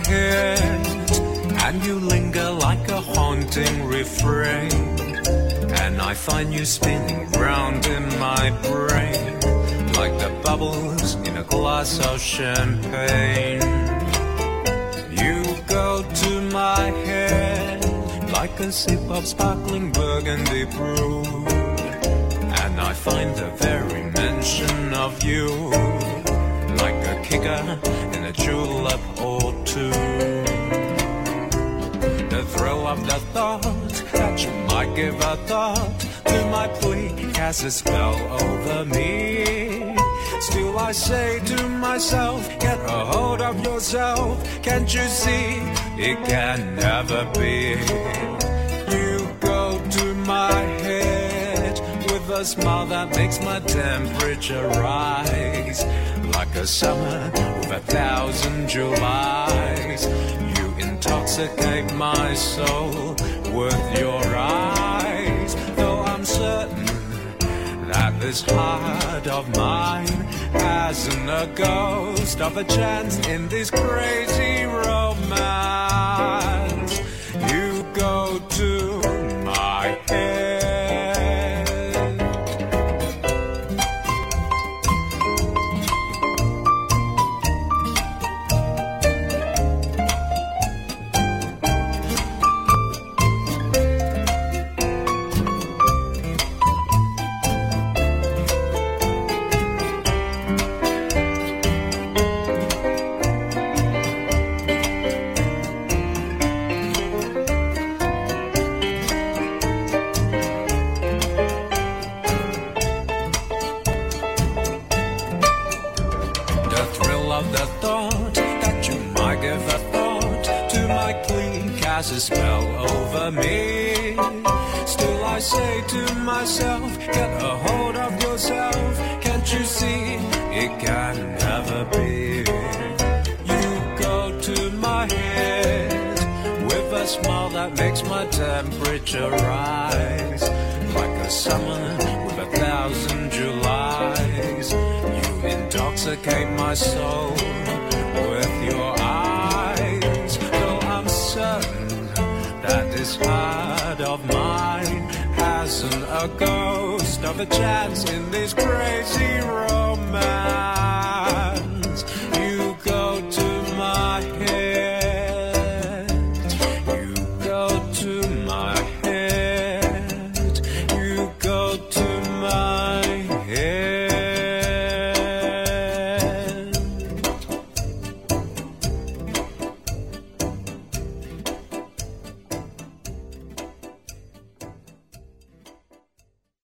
head, and you linger like a haunting refrain. And I find you spinning round in my brain, like the bubbles in a glass of champagne. You go to my head, like a sip of sparkling burgundy brew. And I find the very mention of you kicker in a julep or two. The thrill of the thought that you might give a thought to my plea casts a spell over me. Still I say to myself, get a hold of yourself. Can't you see it can never be? You go to my a smile that makes my temperature rise like a summer with a thousand Julys. You intoxicate my soul with your eyes, though I'm certain that this heart of mine hasn't a ghost of a chance in this crazy romance. Of the thought that you might give a thought to my plea casts a spell over me. Still I say to myself, get a hold of yourself. Can't you see it can never be? You go to my head with a smile that makes my temperature rise like a summer with a thousand intoxicate my soul with your eyes. Though I'm certain that this heart of mine hasn't a ghost of a chance in this crazy romance.